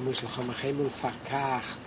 Ich muss noch einmal verkacht.